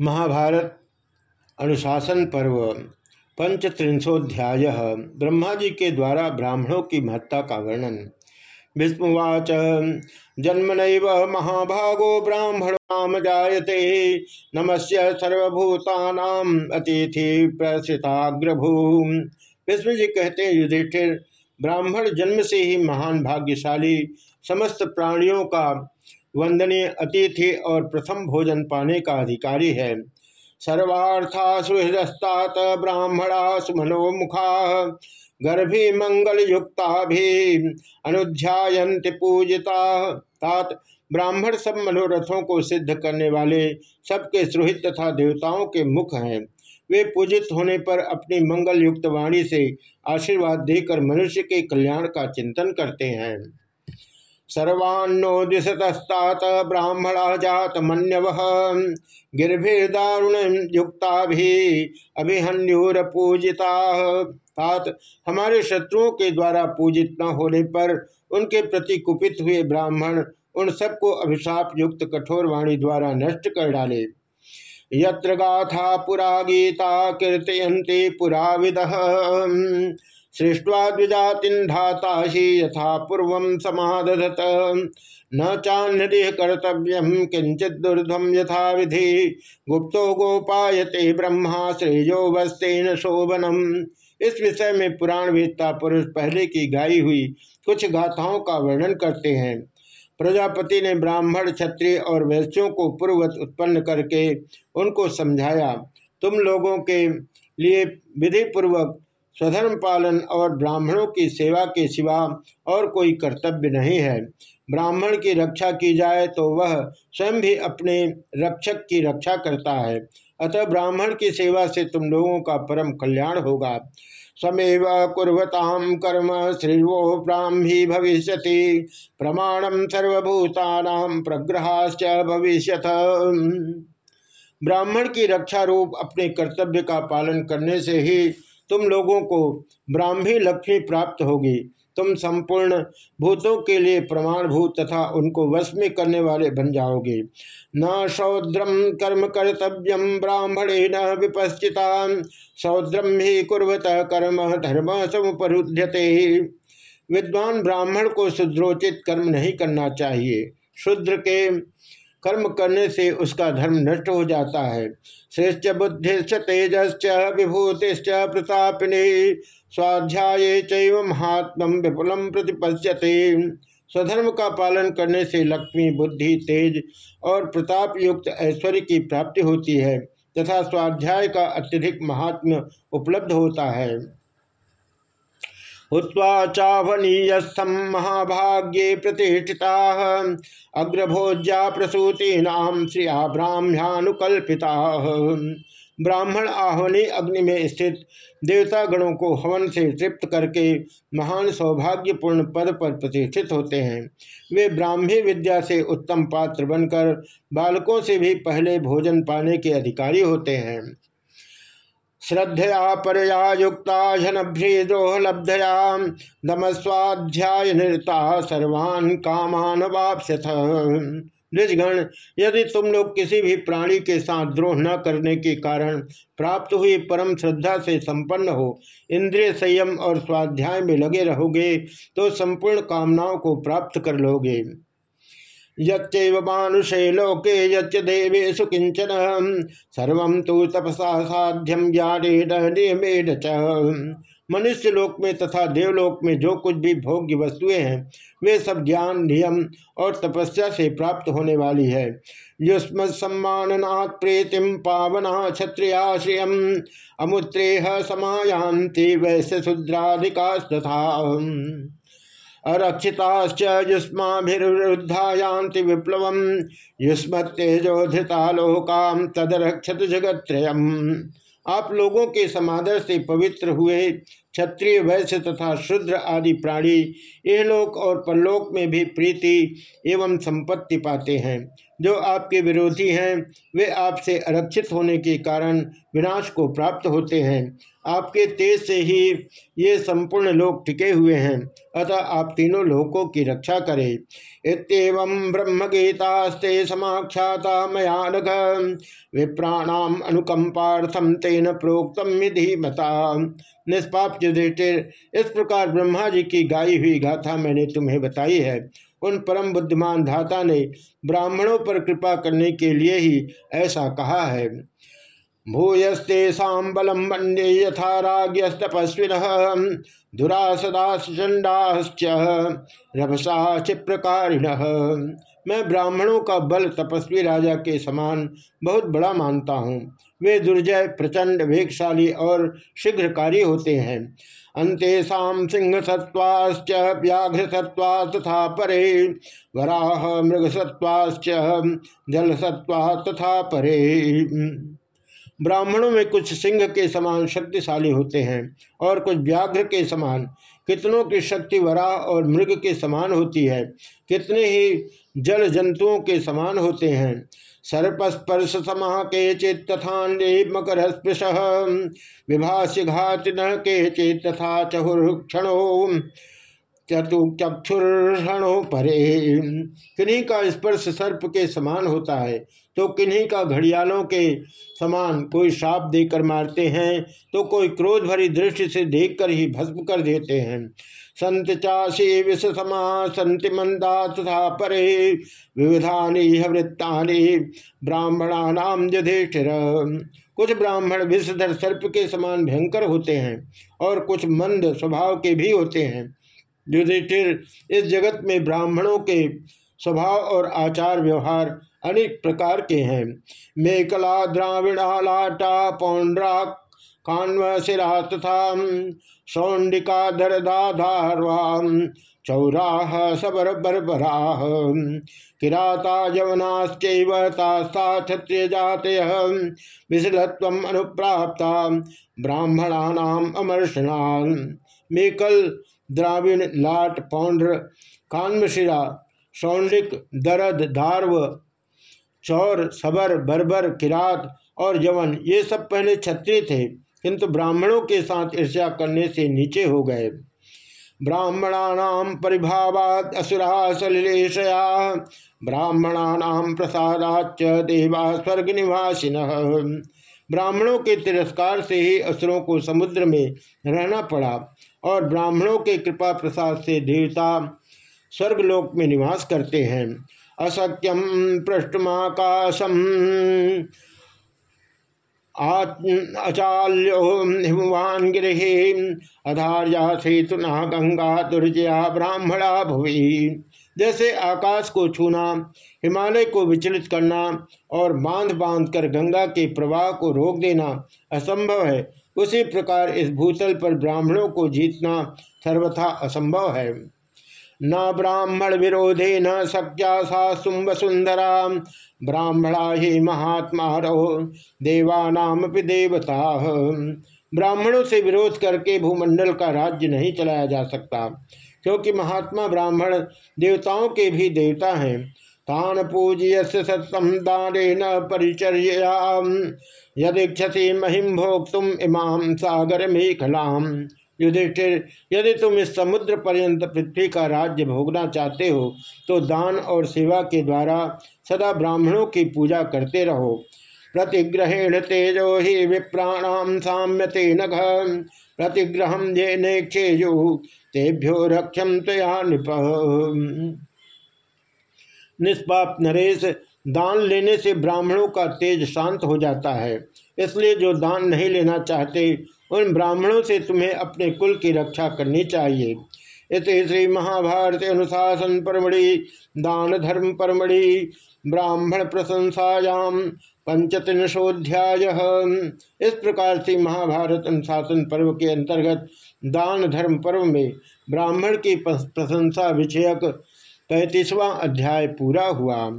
महाभारत अनुशासन पर्व, पंचत्रिंशोध्याय ब्रह्मा जी के द्वारा ब्राह्मणों की महत्ता का वर्णन। भीष्मवाच जन्मन महाभागो ब्राह्मण जायते, नमस्य सर्वभूता अतिथि प्रसिताग्रभू भीष्म जी कहते हैं, युधिष्ठिर, ब्राह्मण जन्म से ही महान भाग्यशाली, समस्त प्राणियों का वंदनीय अतिथि और प्रथम भोजन पाने का अधिकारी है। सर्वाथा सुहृदस्तात ब्राह्मणा सुमनोमुखा गर्भी मंगल युक्ता भी अनुध्यायंत पूजिता। तात, ब्राह्मण सब मनोरथों को सिद्ध करने वाले सबके सुहित तथा देवताओं के मुख हैं। वे पूजित होने पर अपनी मंगल युक्त वाणी से आशीर्वाद देकर मनुष्य के कल्याण का चिंतन करते हैं। सर्वान्नो दिशतस्तात ब्राह्मणा जात मनव गिरभिर्दारुण युक्ता भी अभिहन्यूर पूजिता तात हमारे शत्रुओं के द्वारा पूजित न होने पर उनके प्रति कुपित हुए ब्राह्मण उन सबको अभिशाप युक्त कठोर वाणी द्वारा नष्ट कर डाले। यत्र गाथा पुरा गीता कीर्तयंती पुरा सृष्टवा द्विजातिन्धाता ही यथा पूर्व समादधत। न चान्यदेह कर्तव्यम किंचित दुर्धम यथा विधि गुप्तो गोपायते ब्रह्मा, श्रेयो वस्तेन शोभनम। इस विषय में पुराण वेदता पुरुष पहले की गाई हुई कुछ गाथाओं का वर्णन करते हैं। प्रजापति ने ब्राह्मण, क्षत्रिय और वैश्यों को पूर्वत उत्पन्न करके उनको समझाया। तुम लोगों के लिए विधि पूर्वक स्वधर्म पालन और ब्राह्मणों की सेवा के सिवा और कोई कर्तव्य नहीं है। ब्राह्मण की रक्षा की जाए तो वह स्वयं भी अपने रक्षक की रक्षा करता है। अतः ब्राह्मण की सेवा से तुम लोगों का परम कल्याण होगा। समेव कुर्वताम कर्म श्रीवो ब्राह्मी भविष्य प्रमाणम सर्वभूता प्रग्रहाश्च भविष्य ब्राह्मण की रक्षा रूप अपने कर्तव्य का पालन करने से ही तुम लोगों को ब्राह्मी लक्ष्मी प्राप्त होगी। तुम संपूर्ण भूतों के लिए प्रमाणभूत तथा उनको वश में करने वाले बन जाओगे। न शौद्रम कर्म कर्तव्यम ब्राह्मणे न विपश्चिता। शौद्रम ही कुर्वत कर्म धर्म समुपरुध्यते। विद्वान ब्राह्मण को शुद्रोचित कर्म नहीं करना चाहिए। शुद्र के कर्म करने से उसका धर्म नष्ट हो जाता है। श्रेष्ठ बुद्धिश्च तेजश्च विभूतिश्च प्रतापिनी स्वाध्याय चैव महात्म विपुलम प्रतिपश्यते। स्वधर्म का पालन करने से लक्ष्मी, बुद्धि, तेज और प्रताप युक्त ऐश्वर्य की प्राप्ति होती है, तथा स्वाध्याय का अत्यधिक महात्म उपलब्ध होता है। हुआ चावनीयस्थम महाभाग्ये प्रतिष्ठिता। अग्रभोज्या प्रसूतीनाम श्रिया ब्राह्म्यानुकल्पिता। ब्राह्मण आह्वनी अग्नि में स्थित देवता गणों को हवन से तृप्त करके महान सौभाग्यपूर्ण पद पर प्रतिष्ठित होते हैं। वे ब्राह्मी विद्या से उत्तम पात्र बनकर बालकों से भी पहले भोजन पाने के अधिकारी होते हैं। श्रद्धया परया युक्ता जनभ्रीद्रोहलब्धया दमस्वाध्याय निरता सर्वान् कामान वापस्यथ निजगण यदि तुम लोग किसी भी प्राणी के साथ द्रोह न करने के कारण प्राप्त हुई परम श्रद्धा से संपन्न हो, इंद्रिय संयम और स्वाध्याय में लगे रहोगे तो संपूर्ण कामनाओं को प्राप्त कर लोगे। मानुषे लोके यच्च देवेशु किंचन सर्व तो तपसा साध्यम ज्ञानेन च। मनुष्य लोक में तथा देवलोक में जो कुछ भी भोग्य वस्तुएँ हैं, वे सब ज्ञान, नियम और तपस्या से प्राप्त होने वाली है। युष्म सम्माननाथ प्रीतिम पावना क्षत्रियाश्रियम, अमुत्रेह समायांति वैश्य शूद्राधिकास्तथा अरक्षिताश्च युष्माभिरुद्धायांति विप्लव युष्मतेजो धृता लोकाम तदरक्षत जगत्रयम आप लोगों के समादर से पवित्र हुए क्षत्रिय, वैश्य तथा शुद्र आदि प्राणी इहलोक और परलोक में भी प्रीति एवं संपत्ति पाते हैं। जो आपके विरोधी हैं, वे आपसे आरक्षित होने के कारण विनाश को प्राप्त होते हैं। आपके तेज से ही ये संपूर्ण लोक टिके हुए हैं, अतः आप तीनों लोकों की रक्षा करें। इतम ब्रह्म गीतास्ते समाख्याता मयानघ विप्राणाम अनुकंपार्थम तेन प्रोक्तम विधि मता निष्पाप युधिष्ठिर इस प्रकार ब्रह्मा जी की गाई हुई गाथा मैंने तुम्हें बताई है। उन परम बुद्धिमान धाता ने ब्राह्मणों पर कृपा करने के लिए ही ऐसा कहा है। भूयस्तेषा बलम मंडे यथा राग्यस्तपस्विन दुरासदाश्चंडाश्च रभसा क्षिप्रकारिण मैं ब्राह्मणों का बल तपस्वी राजा के समान बहुत बड़ा मानता हूँ। वे दुर्जय, प्रचंड वेगशाली और शीघ्रकारी होते हैं। अंतेषा सिंह सत्वाश्च व्याघ्र सत्वा तथा परे, वराह मृग सत्वाश्च जल सत्वा तथा परे। ब्राह्मणों में कुछ सिंह के समान शक्तिशाली होते हैं और कुछ व्याघ्र के समान। कितनों की शक्ति वराह और मृग के समान होती है, कितने ही जल जंतुओं के समान होते हैं। सर्पस्पर्श समा के चेत तथा मकर स्पृश विभाष्य घात न के चेत तथा चहुर्क्षणो। चक्षुर्षणों परे किन्हीं का स्पर्श सर्प के समान होता है तो किन्हीं का घड़ियालों के समान कोई श्राप देकर मारते हैं तो कोई क्रोध भरी दृष्टि से देखकर ही भस्म कर देते हैं। संत चाशी विष समा, संत मंदा तथा परे, विविधानी वृत्तानि ब्राह्मणा नाम युधिष्ठिर। कुछ ब्राह्मण विषधर सर्प के समान भयंकर होते हैं और कुछ मंद स्वभाव के भी होते हैं। युधिष्ठिर, इस जगत में ब्राह्मणों के स्वभाव और आचार व्यवहार अनेक प्रकार के हैं। मेकला द्राविणा लाटा, पौंड्रा कान्वशिरा तथा सौंडिका दरदाधारवा चौराह, सबर, बरबराह किराता, यवनाश्चैव क्षत्रिय जाते विशलत्व अनुप्राप्ता, ब्राह्मणानाम अमर्षणान। मेकल द्राविण, लाट, पौंड्र कान्वशिरा सौंडिक, दरद, धार्व, चौर, सबर, बर्बर, किरात और यवन, ये सब पहले क्षत्रिय थे, किंतु ब्राह्मणों के साथ ईर्ष्या करने से नीचे हो गए। ब्राह्मणानाम परिभावात असुरा सलिलेशया ब्राह्मणानाम प्रसादाच देवा स्वर्ग निवासिन ब्राह्मणों के तिरस्कार से ही असुरों को समुद्र में रहना पड़ा। और ब्राह्मणों के कृपा प्रसाद से देवता स्वर्गलोक में निवास करते हैं। असत्यम पृष्ठमाकाशम अचाल्यो हिमवान गिरह अधार्या सेतुना गंगा दुर्जया ब्राह्मणा भुवि। जैसे आकाश को छूना, हिमालय को विचलित करना और बाँध बाँध कर गंगा के प्रवाह को रोक देना असंभव है उसी प्रकार इस भूतल पर ब्राह्मणों को जीतना सर्वथा असंभव है। न ब्राह्मण विरोधे न सक्या सा सुंब सुंदरा ब्राह्मणा ही महात्मा रहो देवानाम देवता। ब्राह्मणों से विरोध करके भूमंडल का राज्य नहीं चलाया जा सकता, क्योंकि महात्मा ब्राह्मण देवताओं के भी देवता हैं। तान पूज्य सत्तम दान न परिचर्या यदीक्षसी महिम भोक्तुम इमाम सागर मेखलाम युधिष्ठिर यदि तुम इस समुद्र पर्यंत पृथ्वी का राज्य भोगना चाहते हो तो दान और सेवा के द्वारा सदा ब्राह्मणों की पूजा करते रहो। प्रतिग्रहेण तेजो ही विप्राणाम साम्यते नघ। प्रतिग्रह ये नेक्षेयु तेभ्यो रक्षम तया निप निष्पाप नरेश दान लेने से ब्राह्मणों का तेज शांत हो जाता है। इसलिए जो दान नहीं लेना चाहते, उन ब्राह्मणों से तुम्हें अपने कुल की रक्षा करनी चाहिए। इस श्री महाभारत अनुशासन परमढ़ि, दान धर्म परमढ़ि, ब्राह्मण प्रशंसायाम पंचतिनशोध्याय इस प्रकार से महाभारत अनुशासन पर्व के अंतर्गत दान धर्म पर्व में ब्राह्मण की प्रशंसा विषयक पैंतीसवां अध्याय पूरा हुआ।